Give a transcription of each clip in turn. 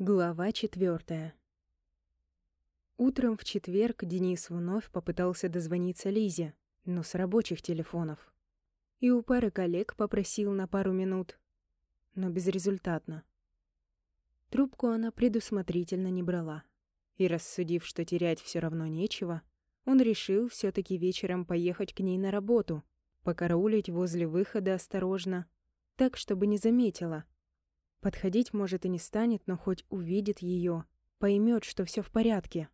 Глава четвертая. Утром в четверг Денис вновь попытался дозвониться Лизе, но с рабочих телефонов. И у пары коллег попросил на пару минут, но безрезультатно. Трубку она предусмотрительно не брала. И рассудив, что терять все равно нечего, он решил все таки вечером поехать к ней на работу, покараулить возле выхода осторожно, так, чтобы не заметила. Подходить, может, и не станет, но хоть увидит ее, поймет, что все в порядке.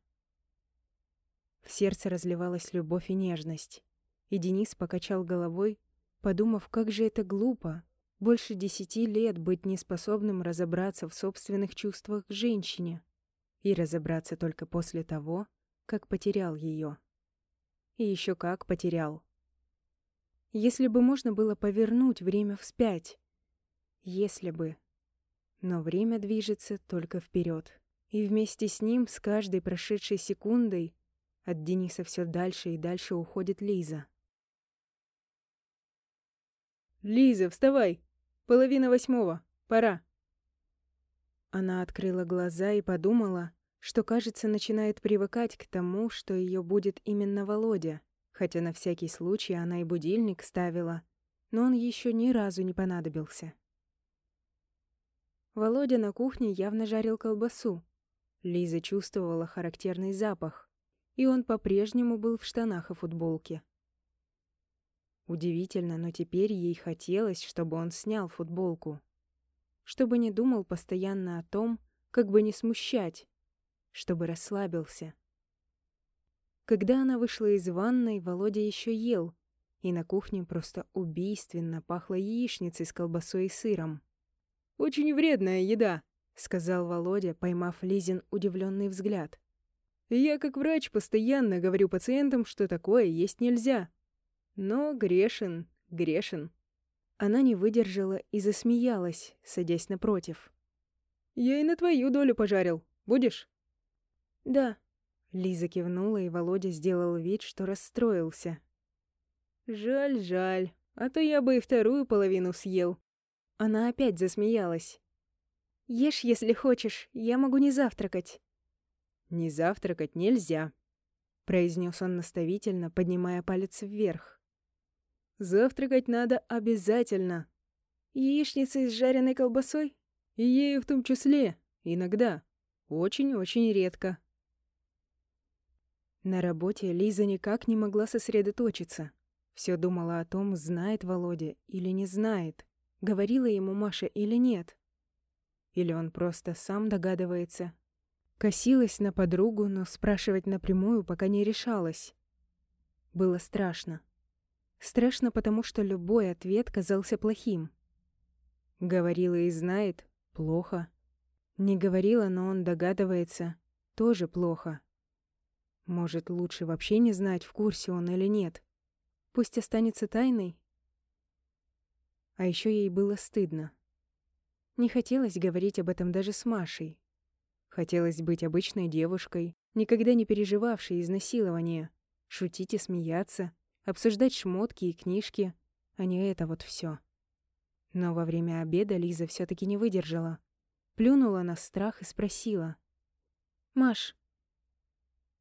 В сердце разливалась любовь и нежность. И Денис покачал головой, подумав, как же это глупо. Больше десяти лет быть неспособным разобраться в собственных чувствах к женщине. И разобраться только после того, как потерял ее. И еще как потерял. Если бы можно было повернуть время вспять. Если бы. Но время движется только вперед, И вместе с ним, с каждой прошедшей секундой, от Дениса все дальше и дальше уходит Лиза. «Лиза, вставай! Половина восьмого. Пора!» Она открыла глаза и подумала, что, кажется, начинает привыкать к тому, что ее будет именно Володя, хотя на всякий случай она и будильник ставила, но он еще ни разу не понадобился. Володя на кухне явно жарил колбасу. Лиза чувствовала характерный запах, и он по-прежнему был в штанах и футболке. Удивительно, но теперь ей хотелось, чтобы он снял футболку. Чтобы не думал постоянно о том, как бы не смущать, чтобы расслабился. Когда она вышла из ванной, Володя еще ел, и на кухне просто убийственно пахло яичницей с колбасой и сыром. «Очень вредная еда», — сказал Володя, поймав Лизин удивленный взгляд. «Я как врач постоянно говорю пациентам, что такое есть нельзя. Но грешен, грешен». Она не выдержала и засмеялась, садясь напротив. «Я и на твою долю пожарил. Будешь?» «Да». Лиза кивнула, и Володя сделал вид, что расстроился. «Жаль, жаль. А то я бы и вторую половину съел». Она опять засмеялась. «Ешь, если хочешь. Я могу не завтракать». «Не завтракать нельзя», — произнес он наставительно, поднимая палец вверх. Завтракать надо обязательно. Яичница с жареной колбасой? И ею в том числе. Иногда. Очень-очень редко. На работе Лиза никак не могла сосредоточиться. Все думала о том, знает Володя или не знает, говорила ему Маша или нет. Или он просто сам догадывается. Косилась на подругу, но спрашивать напрямую пока не решалась. Было страшно. Страшно, потому что любой ответ казался плохим. Говорила и знает — плохо. Не говорила, но он догадывается — тоже плохо. Может, лучше вообще не знать, в курсе он или нет. Пусть останется тайной. А еще ей было стыдно. Не хотелось говорить об этом даже с Машей. Хотелось быть обычной девушкой, никогда не переживавшей изнасилования, шутить и смеяться — обсуждать шмотки и книжки, а не это вот все. Но во время обеда Лиза все таки не выдержала. Плюнула на страх и спросила. «Маш,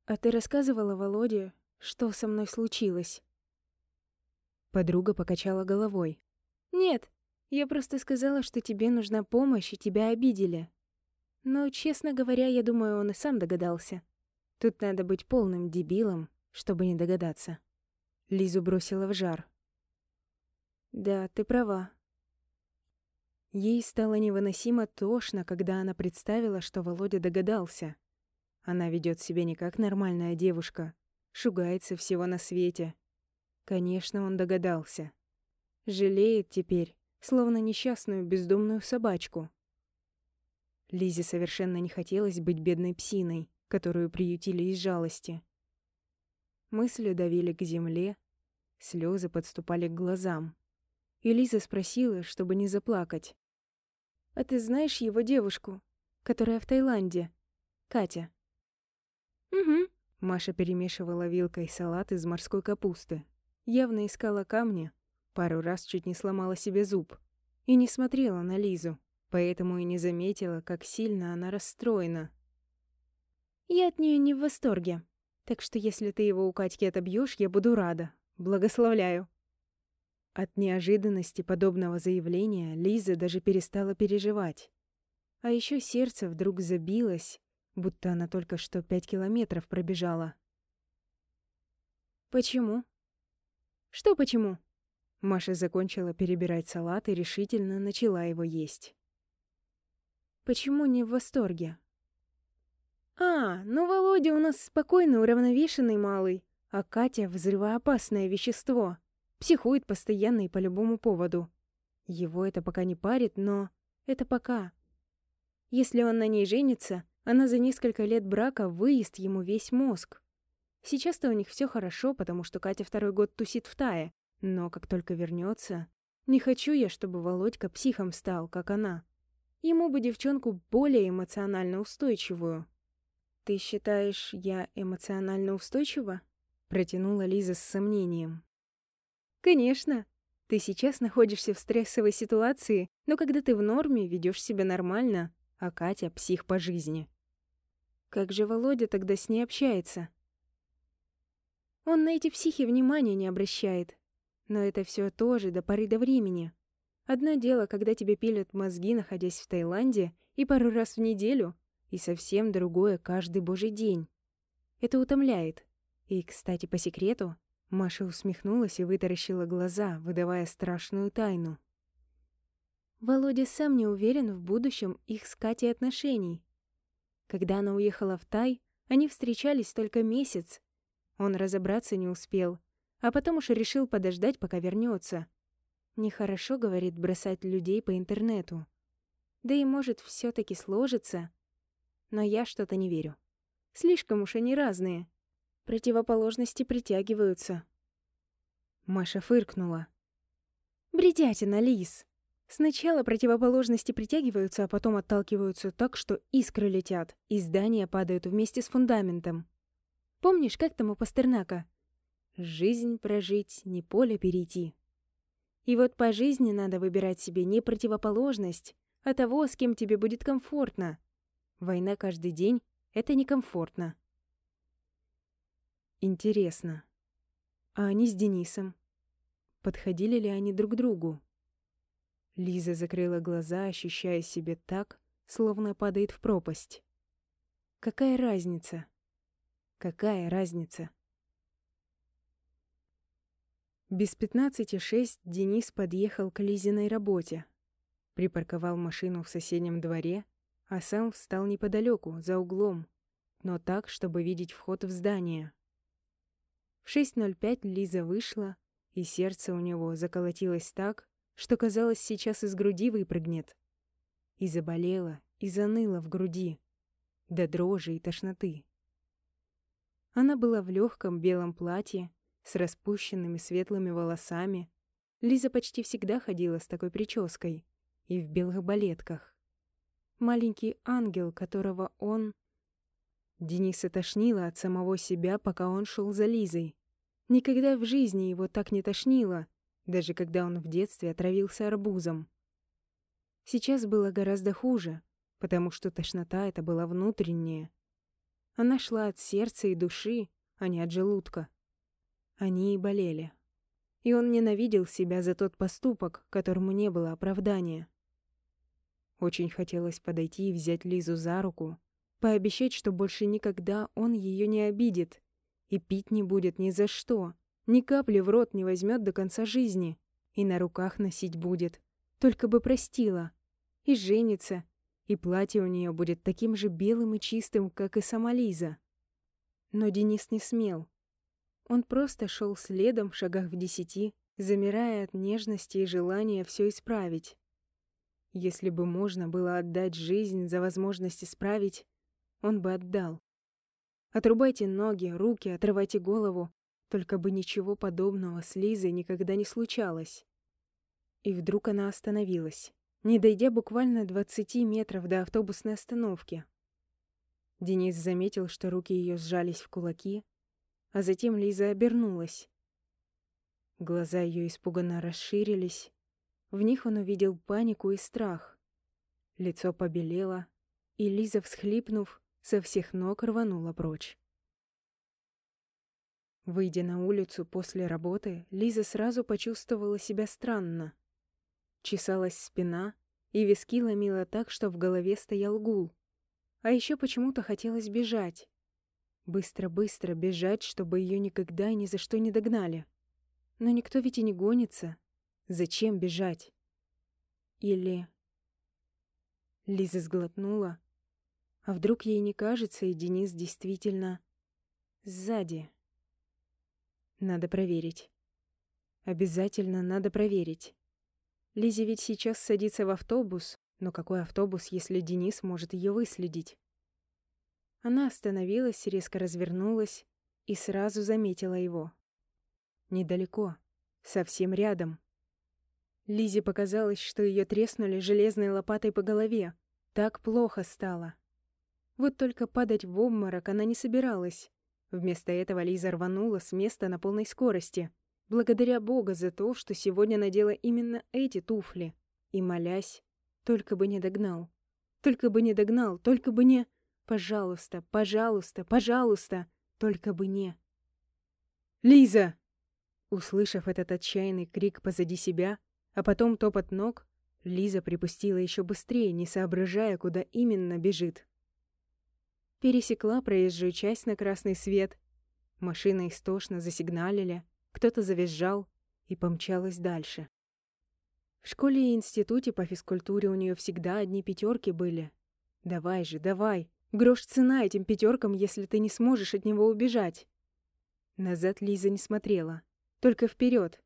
а ты рассказывала Володе, что со мной случилось?» Подруга покачала головой. «Нет, я просто сказала, что тебе нужна помощь, и тебя обидели. Но, честно говоря, я думаю, он и сам догадался. Тут надо быть полным дебилом, чтобы не догадаться». Лизу бросила в жар. «Да, ты права». Ей стало невыносимо тошно, когда она представила, что Володя догадался. Она ведет себя не как нормальная девушка, шугается всего на свете. Конечно, он догадался. Жалеет теперь, словно несчастную бездомную собачку. Лизе совершенно не хотелось быть бедной псиной, которую приютили из жалости. Мысли давили к земле, слезы подступали к глазам. И Лиза спросила, чтобы не заплакать. «А ты знаешь его девушку, которая в Таиланде? Катя?» «Угу». Маша перемешивала вилкой салат из морской капусты. Явно искала камни, пару раз чуть не сломала себе зуб. И не смотрела на Лизу. поэтому и не заметила, как сильно она расстроена. «Я от нее не в восторге, так что если ты его у Катьки отобьешь, я буду рада. Благословляю». От неожиданности подобного заявления Лиза даже перестала переживать. А еще сердце вдруг забилось, будто она только что пять километров пробежала. «Почему?» «Что почему?» Маша закончила перебирать салат и решительно начала его есть. «Почему не в восторге?» «А, ну Володя у нас спокойный, уравновешенный малый, а Катя — взрывоопасное вещество. Психует постоянно и по любому поводу. Его это пока не парит, но это пока. Если он на ней женится, она за несколько лет брака выест ему весь мозг. Сейчас-то у них все хорошо, потому что Катя второй год тусит в тае. Но как только вернется, не хочу я, чтобы Володька психом стал, как она. Ему бы девчонку более эмоционально устойчивую. «Ты считаешь, я эмоционально устойчива?» Протянула Лиза с сомнением. Конечно. Ты сейчас находишься в стрессовой ситуации, но когда ты в норме, ведешь себя нормально, а Катя — псих по жизни. Как же Володя тогда с ней общается? Он на эти психи внимания не обращает. Но это все тоже до поры до времени. Одно дело, когда тебе пилят мозги, находясь в Таиланде, и пару раз в неделю, и совсем другое каждый божий день. Это утомляет. И, кстати, по секрету, Маша усмехнулась и вытаращила глаза, выдавая страшную тайну. Володя сам не уверен в будущем их с Катей отношений. Когда она уехала в Тай, они встречались только месяц. Он разобраться не успел, а потом уж решил подождать, пока вернется. Нехорошо, говорит, бросать людей по интернету. Да и может все таки сложится. Но я что-то не верю. Слишком уж они разные. Противоположности притягиваются. Маша фыркнула. Бредятина, Лис. Сначала противоположности притягиваются, а потом отталкиваются так, что искры летят, и здания падают вместе с фундаментом. Помнишь, как там у Пастернака? Жизнь прожить, не поле перейти. И вот по жизни надо выбирать себе не противоположность, а того, с кем тебе будет комфортно. Война каждый день — это некомфортно. Интересно. А они с Денисом? Подходили ли они друг к другу? Лиза закрыла глаза, ощущая себя так, словно падает в пропасть. Какая разница? Какая разница? Без пятнадцати шесть Денис подъехал к Лизиной работе. Припарковал машину в соседнем дворе, а сам встал неподалеку, за углом, но так, чтобы видеть вход в здание. В 6.05 Лиза вышла, и сердце у него заколотилось так, что, казалось, сейчас из груди выпрыгнет. И заболело, и заныло в груди, до дрожи и тошноты. Она была в легком белом платье, с распущенными светлыми волосами. Лиза почти всегда ходила с такой прической и в белых балетках. Маленький ангел, которого он... Дениса тошнило от самого себя, пока он шел за Лизой. Никогда в жизни его так не тошнило, даже когда он в детстве отравился арбузом. Сейчас было гораздо хуже, потому что тошнота эта была внутренняя. Она шла от сердца и души, а не от желудка. Они и болели. И он ненавидел себя за тот поступок, которому не было оправдания. Очень хотелось подойти и взять Лизу за руку, пообещать, что больше никогда он ее не обидит, и пить не будет ни за что. Ни капли в рот не возьмет до конца жизни. И на руках носить будет. Только бы простила. И женится. И платье у нее будет таким же белым и чистым, как и сама Лиза. Но Денис не смел. Он просто шел следом в шагах в десяти, замирая от нежности и желания все исправить. Если бы можно было отдать жизнь за возможность исправить, он бы отдал. Отрубайте ноги, руки, отрывайте голову. Только бы ничего подобного с Лизой никогда не случалось. И вдруг она остановилась, не дойдя буквально 20 метров до автобусной остановки. Денис заметил, что руки ее сжались в кулаки, а затем Лиза обернулась. Глаза ее испуганно расширились. В них он увидел панику и страх. Лицо побелело, и Лиза, всхлипнув, со всех ног рванула прочь. Выйдя на улицу после работы, Лиза сразу почувствовала себя странно. Чесалась спина, и виски ломила так, что в голове стоял гул. А еще почему-то хотелось бежать. Быстро-быстро бежать, чтобы ее никогда и ни за что не догнали. Но никто ведь и не гонится. Зачем бежать? Или... Лиза сглотнула. А вдруг ей не кажется, и Денис действительно... сзади? Надо проверить. Обязательно надо проверить. Лизе ведь сейчас садится в автобус, но какой автобус, если Денис может ее выследить? Она остановилась, резко развернулась и сразу заметила его. Недалеко, совсем рядом. Лизе показалось, что ее треснули железной лопатой по голове. Так плохо стало. Вот только падать в обморок она не собиралась. Вместо этого Лиза рванула с места на полной скорости, благодаря Бога за то, что сегодня надела именно эти туфли, и молясь, только бы не догнал. Только бы не догнал, только бы не... Пожалуйста, пожалуйста, пожалуйста, только бы не... «Лиза!» Услышав этот отчаянный крик позади себя, а потом топот ног, Лиза припустила еще быстрее, не соображая, куда именно бежит. Пересекла проезжую часть на красный свет. Машины истошно засигналили, кто-то завизжал и помчалась дальше. В школе и институте по физкультуре у нее всегда одни пятерки были. Давай же, давай. Грош цена этим пятеркам, если ты не сможешь от него убежать. Назад Лиза не смотрела, только вперед.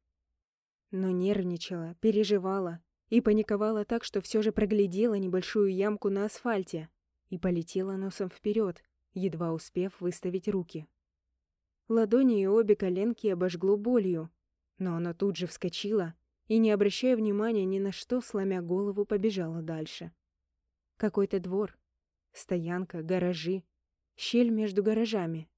Но нервничала, переживала и паниковала так, что все же проглядела небольшую ямку на асфальте и полетела носом вперед, едва успев выставить руки. Ладони и обе коленки обожгло болью, но она тут же вскочила и, не обращая внимания ни на что, сломя голову, побежала дальше. Какой-то двор, стоянка, гаражи, щель между гаражами.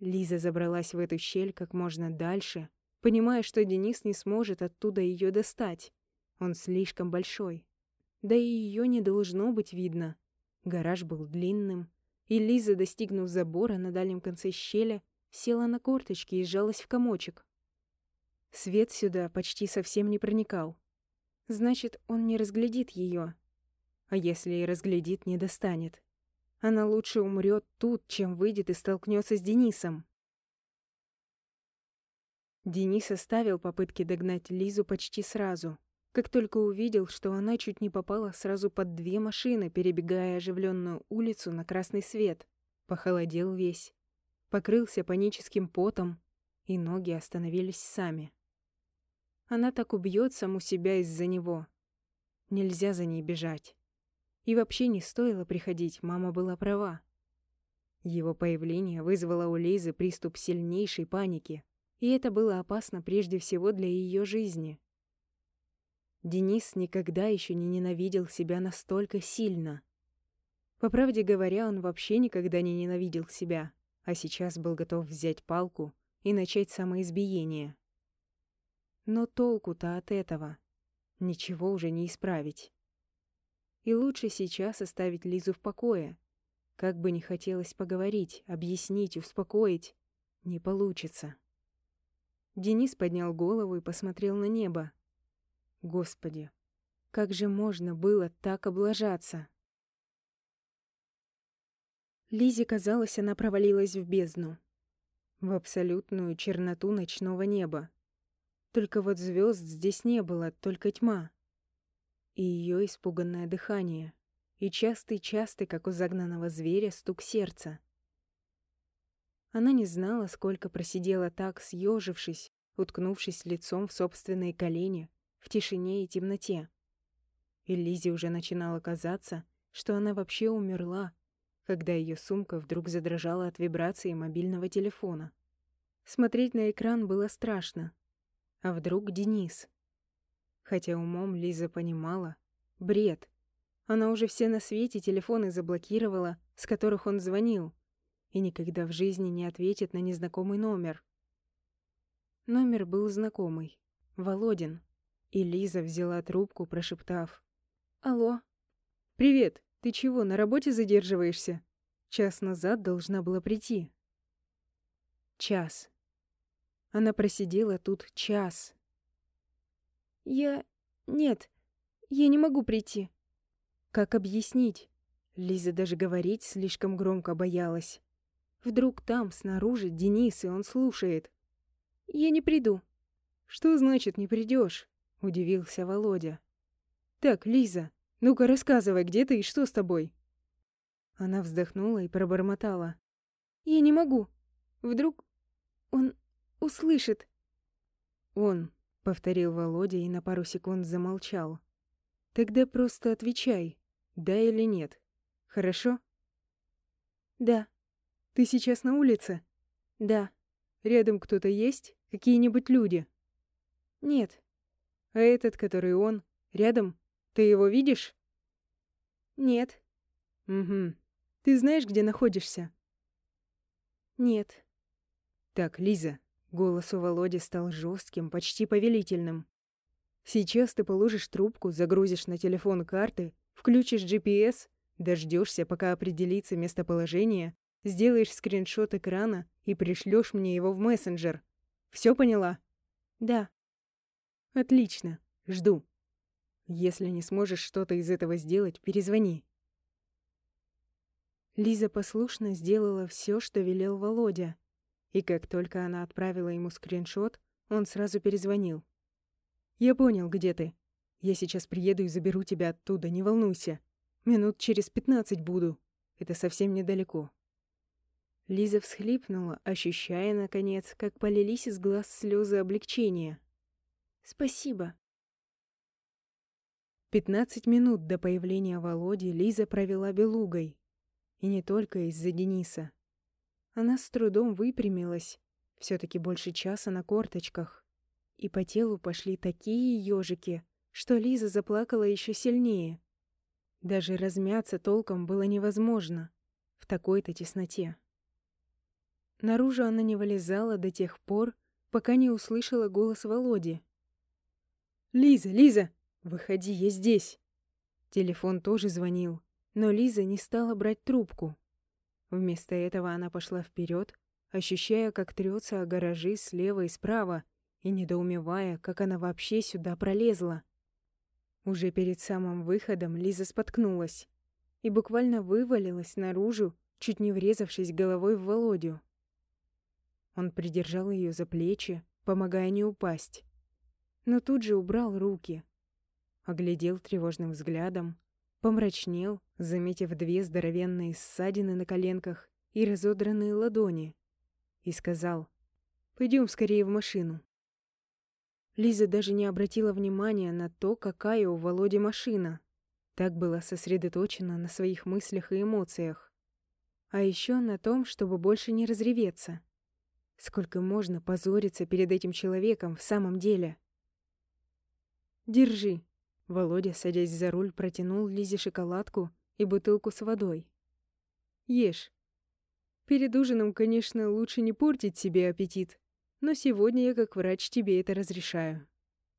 Лиза забралась в эту щель как можно дальше, понимая, что Денис не сможет оттуда ее достать. Он слишком большой. Да и ее не должно быть видно. Гараж был длинным, и Лиза, достигнув забора на дальнем конце щели, села на корточки и сжалась в комочек. Свет сюда почти совсем не проникал. Значит, он не разглядит ее. А если и разглядит, не достанет. Она лучше умрет тут, чем выйдет и столкнется с Денисом. Денис оставил попытки догнать Лизу почти сразу — как только увидел, что она чуть не попала сразу под две машины, перебегая оживленную улицу на красный свет, похолодел весь, покрылся паническим потом, и ноги остановились сами. Она так убьет саму себя из-за него. Нельзя за ней бежать. И вообще не стоило приходить, мама была права. Его появление вызвало у Лизы приступ сильнейшей паники, и это было опасно прежде всего для ее жизни — Денис никогда еще не ненавидел себя настолько сильно. По правде говоря, он вообще никогда не ненавидел себя, а сейчас был готов взять палку и начать самоизбиение. Но толку-то от этого. Ничего уже не исправить. И лучше сейчас оставить Лизу в покое. Как бы ни хотелось поговорить, объяснить, успокоить, не получится. Денис поднял голову и посмотрел на небо, Господи, как же можно было так облажаться? Лизе казалось, она провалилась в бездну. В абсолютную черноту ночного неба. Только вот звезд здесь не было, только тьма. И ее испуганное дыхание. И частый-частый, как у загнанного зверя, стук сердца. Она не знала, сколько просидела так, съежившись, уткнувшись лицом в собственные колени, в тишине и темноте. И Лизе уже начинало казаться, что она вообще умерла, когда ее сумка вдруг задрожала от вибрации мобильного телефона. Смотреть на экран было страшно. А вдруг Денис? Хотя умом Лиза понимала. Бред. Она уже все на свете телефоны заблокировала, с которых он звонил, и никогда в жизни не ответит на незнакомый номер. Номер был знакомый. Володин. И Лиза взяла трубку, прошептав. «Алло, «Привет! Ты чего, на работе задерживаешься? Час назад должна была прийти». Час. Она просидела тут час. «Я... нет, я не могу прийти». Как объяснить? Лиза даже говорить слишком громко боялась. Вдруг там, снаружи, Денис, и он слушает. «Я не приду». «Что значит не придешь? удивился Володя. «Так, Лиза, ну-ка рассказывай, где ты и что с тобой?» Она вздохнула и пробормотала. «Я не могу. Вдруг он услышит». «Он», — повторил Володя и на пару секунд замолчал. «Тогда просто отвечай, да или нет. Хорошо?» «Да». «Ты сейчас на улице?» «Да». «Рядом кто-то есть? Какие-нибудь люди?» «Нет». «А этот, который он, рядом? Ты его видишь?» «Нет». «Угу. Ты знаешь, где находишься?» «Нет». «Так, Лиза». Голос у Володи стал жестким, почти повелительным. «Сейчас ты положишь трубку, загрузишь на телефон карты, включишь GPS, дождешься, пока определится местоположение, сделаешь скриншот экрана и пришлешь мне его в мессенджер. Все поняла?» «Да». «Отлично. Жду. Если не сможешь что-то из этого сделать, перезвони». Лиза послушно сделала все, что велел Володя. И как только она отправила ему скриншот, он сразу перезвонил. «Я понял, где ты. Я сейчас приеду и заберу тебя оттуда, не волнуйся. Минут через пятнадцать буду. Это совсем недалеко». Лиза всхлипнула, ощущая, наконец, как полились из глаз слезы облегчения. «Спасибо». Пятнадцать минут до появления Володи Лиза провела белугой. И не только из-за Дениса. Она с трудом выпрямилась, все таки больше часа на корточках. И по телу пошли такие ежики, что Лиза заплакала еще сильнее. Даже размяться толком было невозможно в такой-то тесноте. Наружу она не вылезала до тех пор, пока не услышала голос Володи. «Лиза, Лиза! Выходи, я здесь!» Телефон тоже звонил, но Лиза не стала брать трубку. Вместо этого она пошла вперед, ощущая, как трется о гаражи слева и справа, и недоумевая, как она вообще сюда пролезла. Уже перед самым выходом Лиза споткнулась и буквально вывалилась наружу, чуть не врезавшись головой в Володю. Он придержал ее за плечи, помогая не упасть, но тут же убрал руки, оглядел тревожным взглядом, Помрачнел, заметив две здоровенные ссадины на коленках и разодранные ладони, и сказал «Пойдем скорее в машину». Лиза даже не обратила внимания на то, какая у Володи машина. Так была сосредоточена на своих мыслях и эмоциях. А еще на том, чтобы больше не разреветься. Сколько можно позориться перед этим человеком в самом деле? «Держи», Володя, садясь за руль, протянул Лизе шоколадку и бутылку с водой. «Ешь. Перед ужином, конечно, лучше не портить себе аппетит, но сегодня я как врач тебе это разрешаю».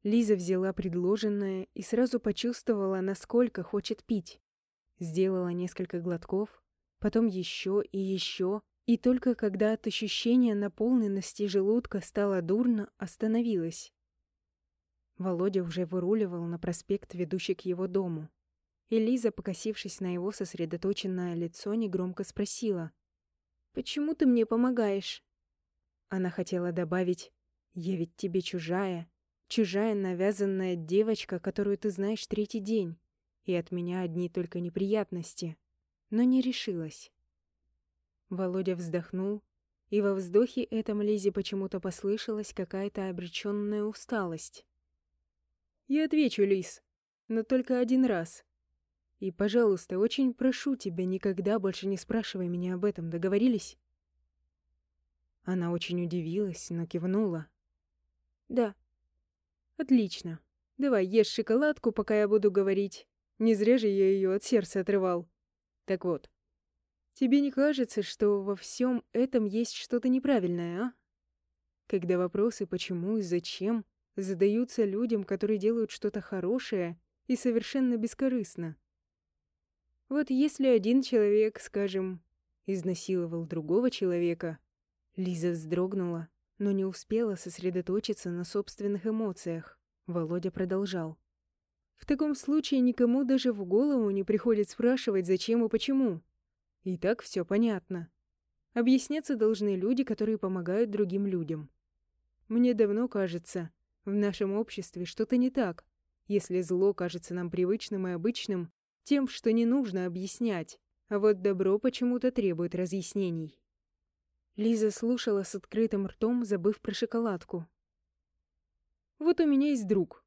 Лиза взяла предложенное и сразу почувствовала, насколько хочет пить. Сделала несколько глотков, потом еще и еще, и только когда от ощущения наполненности желудка стало дурно, остановилась. Володя уже выруливал на проспект, ведущий к его дому. И Лиза, покосившись на его сосредоточенное лицо, негромко спросила. «Почему ты мне помогаешь?» Она хотела добавить «Я ведь тебе чужая, чужая навязанная девочка, которую ты знаешь третий день, и от меня одни только неприятности», но не решилась. Володя вздохнул, и во вздохе этом Лизе почему-то послышалась какая-то обречённая усталость. Я отвечу, Лис, но только один раз. И, пожалуйста, очень прошу тебя, никогда больше не спрашивай меня об этом, договорились?» Она очень удивилась, но кивнула. «Да». «Отлично. Давай ешь шоколадку, пока я буду говорить. Не зря же я ее от сердца отрывал. Так вот, тебе не кажется, что во всем этом есть что-то неправильное, а? Когда вопросы «почему» и «зачем» задаются людям, которые делают что-то хорошее и совершенно бескорыстно. Вот если один человек, скажем, изнасиловал другого человека, Лиза вздрогнула, но не успела сосредоточиться на собственных эмоциях. Володя продолжал. В таком случае никому даже в голову не приходит спрашивать, зачем и почему. И так все понятно. Объясняться должны люди, которые помогают другим людям. Мне давно кажется, в нашем обществе что-то не так, если зло кажется нам привычным и обычным, тем, что не нужно объяснять, а вот добро почему-то требует разъяснений. Лиза слушала с открытым ртом, забыв про шоколадку. «Вот у меня есть друг».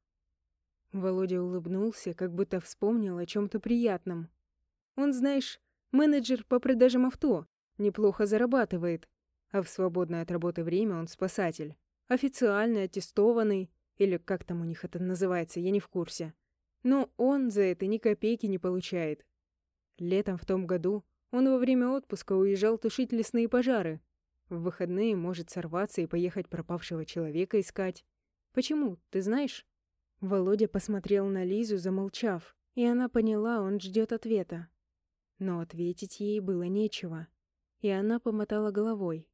Володя улыбнулся, как будто вспомнил о чем то приятном. «Он, знаешь, менеджер по продажам авто, неплохо зарабатывает, а в свободное от работы время он спасатель. Официально аттестованный, или как там у них это называется, я не в курсе. Но он за это ни копейки не получает. Летом в том году он во время отпуска уезжал тушить лесные пожары. В выходные может сорваться и поехать пропавшего человека искать. Почему, ты знаешь? Володя посмотрел на Лизу, замолчав, и она поняла, он ждет ответа. Но ответить ей было нечего, и она помотала головой.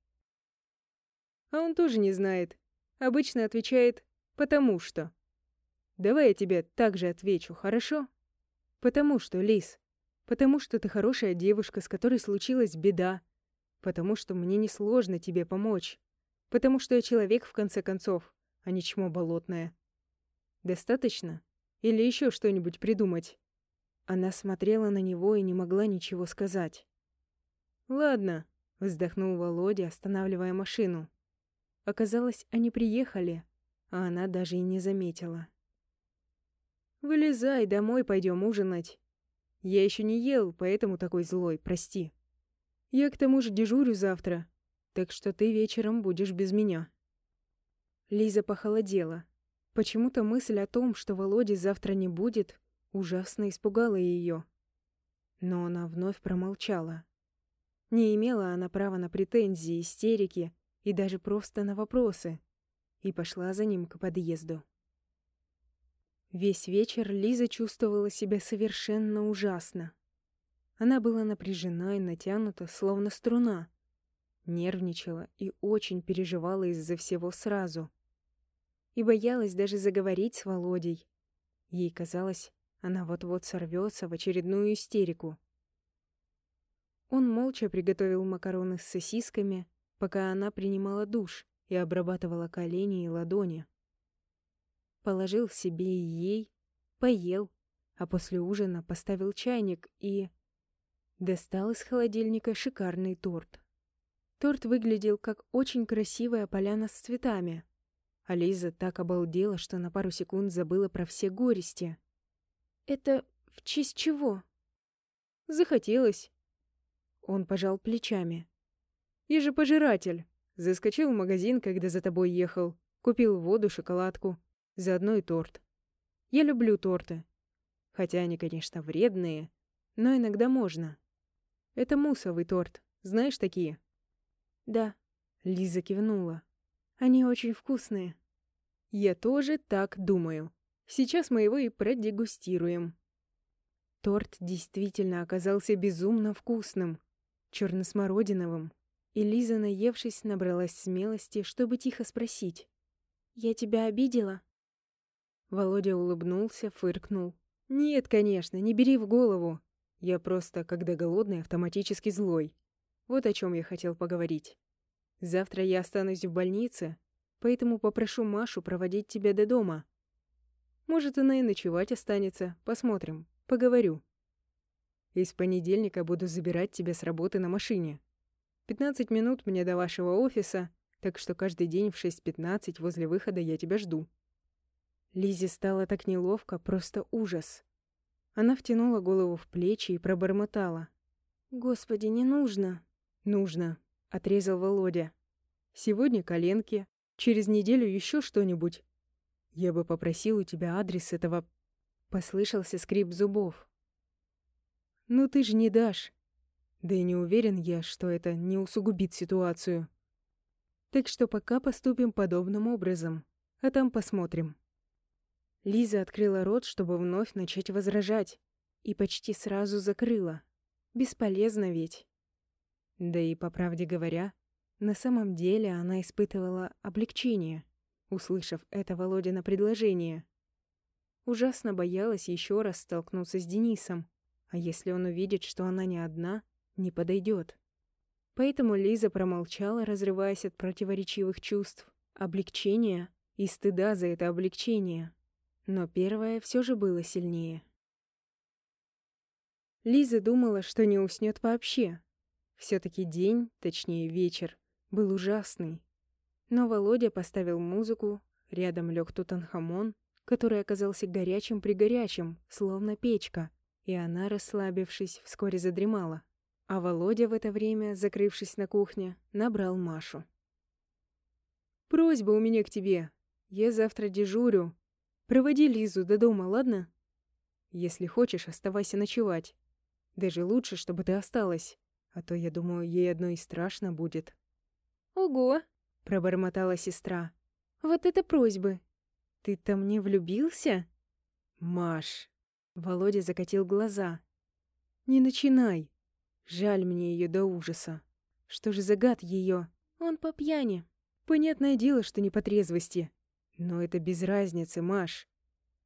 А он тоже не знает. Обычно отвечает «потому что». Давай я тебе так же отвечу, хорошо? Потому что, Лис, потому что ты хорошая девушка, с которой случилась беда, потому что мне несложно тебе помочь, потому что я человек, в конце концов, а не чмо болотное. Достаточно? Или еще что-нибудь придумать?» Она смотрела на него и не могла ничего сказать. «Ладно», — вздохнул Володя, останавливая машину. Оказалось, они приехали, а она даже и не заметила. «Вылезай, домой пойдем ужинать. Я еще не ел, поэтому такой злой, прости. Я к тому же дежурю завтра, так что ты вечером будешь без меня». Лиза похолодела. Почему-то мысль о том, что Володи завтра не будет, ужасно испугала ее. Но она вновь промолчала. Не имела она права на претензии, истерики и даже просто на вопросы, и пошла за ним к подъезду. Весь вечер Лиза чувствовала себя совершенно ужасно. Она была напряжена и натянута, словно струна. Нервничала и очень переживала из-за всего сразу. И боялась даже заговорить с Володей. Ей казалось, она вот-вот сорвется в очередную истерику. Он молча приготовил макароны с сосисками, пока она принимала душ и обрабатывала колени и ладони положил себе и ей, поел, а после ужина поставил чайник и... Достал из холодильника шикарный торт. Торт выглядел как очень красивая поляна с цветами. А Лиза так обалдела, что на пару секунд забыла про все горести. «Это в честь чего?» «Захотелось». Он пожал плечами. «Я же пожиратель. Заскочил в магазин, когда за тобой ехал. Купил воду, шоколадку. Заодно и торт. Я люблю торты. Хотя они, конечно, вредные, но иногда можно. Это мусовый торт. Знаешь такие? Да. Лиза кивнула. Они очень вкусные. Я тоже так думаю. Сейчас мы его и продегустируем. Торт действительно оказался безумно вкусным, черносмородиновым. И Лиза, наевшись, набралась смелости, чтобы тихо спросить. «Я тебя обидела?» Володя улыбнулся, фыркнул. «Нет, конечно, не бери в голову. Я просто, когда голодный, автоматически злой. Вот о чем я хотел поговорить. Завтра я останусь в больнице, поэтому попрошу Машу проводить тебя до дома. Может, она и ночевать останется. Посмотрим. Поговорю. Из понедельника буду забирать тебя с работы на машине. 15 минут мне до вашего офиса, так что каждый день в 6.15 возле выхода я тебя жду. Лизе стало так неловко, просто ужас. Она втянула голову в плечи и пробормотала. «Господи, не нужно!» «Нужно», — отрезал Володя. «Сегодня коленки, через неделю еще что-нибудь. Я бы попросил у тебя адрес этого...» Послышался скрип зубов. «Ну ты же не дашь. Да и не уверен я, что это не усугубит ситуацию. Так что пока поступим подобным образом, а там посмотрим». Лиза открыла рот, чтобы вновь начать возражать, И почти сразу закрыла. Бесполезно ведь. Да и, по правде говоря, на самом деле она испытывала облегчение, услышав это Володина предложение. Ужасно боялась еще раз столкнуться с Денисом, а если он увидит, что она не одна, не подойдет. Поэтому Лиза промолчала, разрываясь от противоречивых чувств, облегчения и стыда за это облегчение. Но первое все же было сильнее. Лиза думала, что не уснет вообще. все таки день, точнее вечер, был ужасный. Но Володя поставил музыку, рядом лег Тутанхамон, который оказался горячим-пригорячим, словно печка, и она, расслабившись, вскоре задремала. А Володя в это время, закрывшись на кухне, набрал Машу. «Просьба у меня к тебе. Я завтра дежурю. Проводи Лизу до дома, ладно? Если хочешь, оставайся ночевать. Даже лучше, чтобы ты осталась, а то, я думаю, ей одной страшно будет». «Ого!» — пробормотала сестра. «Вот это просьбы! Ты-то мне влюбился?» «Маш!» — Володя закатил глаза. «Не начинай! Жаль мне ее до ужаса. Что же за гад ее? Он по пьяни. Понятное дело, что не по трезвости. Но это без разницы, Маш.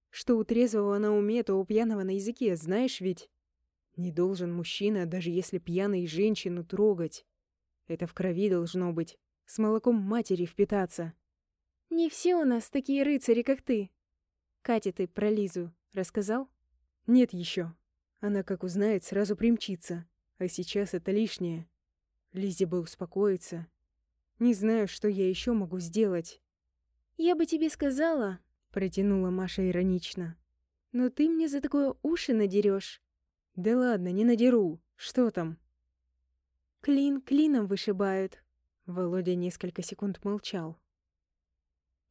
Что у трезвого на уме, то у пьяного на языке, знаешь ведь? Не должен мужчина, даже если пьяный женщину, трогать. Это в крови должно быть. С молоком матери впитаться. Не все у нас такие рыцари, как ты. Катя, ты про Лизу рассказал? Нет еще. Она, как узнает, сразу примчится. А сейчас это лишнее. Лизе бы успокоиться. Не знаю, что я еще могу сделать. «Я бы тебе сказала», — протянула Маша иронично. «Но ты мне за такое уши надерешь. «Да ладно, не надеру. Что там?» «Клин клином вышибают». Володя несколько секунд молчал.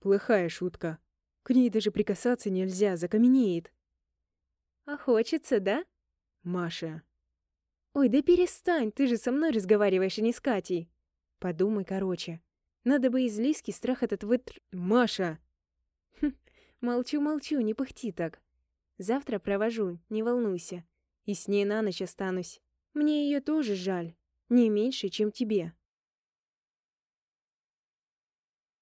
«Плохая шутка. К ней даже прикасаться нельзя, закаменеет». «А хочется, да?» «Маша». «Ой, да перестань, ты же со мной разговариваешь, а не с Катей». «Подумай короче. Надо бы из Лиски страх этот вытр... Маша!» «Молчу-молчу, не пыхти так. Завтра провожу, не волнуйся. И с ней на ночь останусь. Мне ее тоже жаль. Не меньше, чем тебе».